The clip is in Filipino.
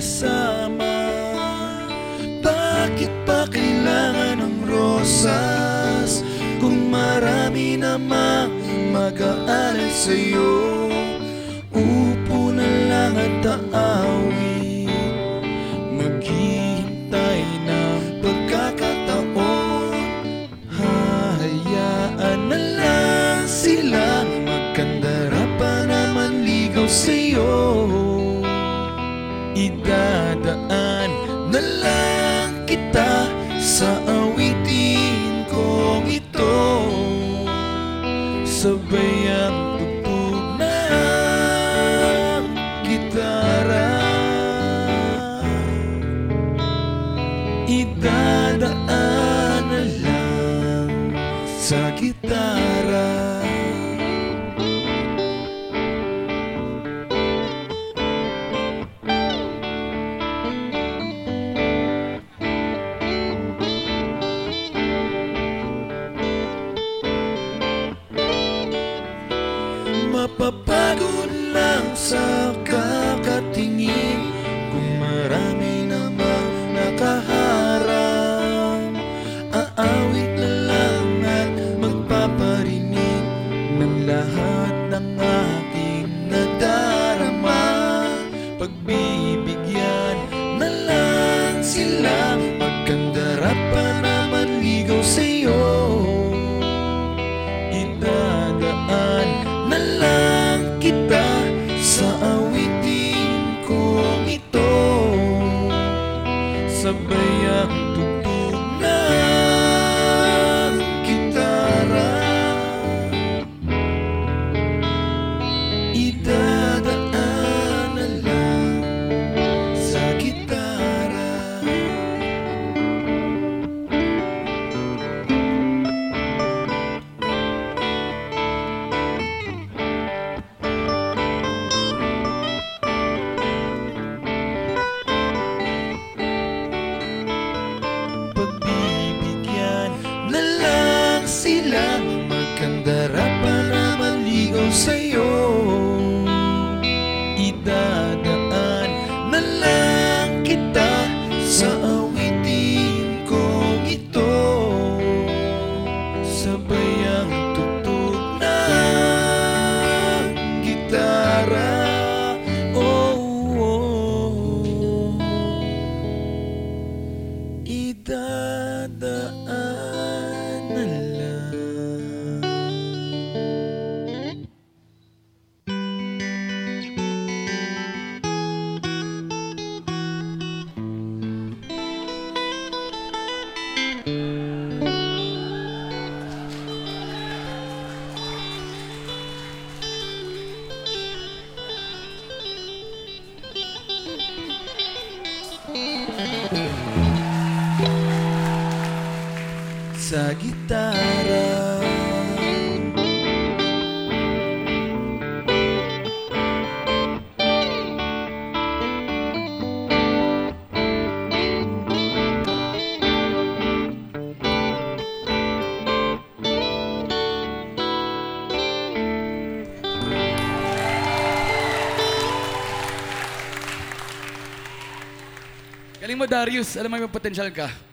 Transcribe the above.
magkasama Bakit pa kailangan ng rosas Kung marami namang mag-aalay sa'yo? Upo na lang at aawit Maghihintay ng pagkakataon. Hahayaan na lang silang Magkandara pa naman ligaw sa'yo Idadaan na lang kita Sa awitin kong ito. Sabay ang tugtog ng gitara. Idadaan na lang sa gitara Mapapagod lang sa kakatingin Kung marami namang nakaharang Aawit na lang at magpaparinig Ng lahat ng aking nadarama. Pagbibigyan Sabay ang Sabay sa gitara Galing mo, Darius. Alam mo, may potential ka.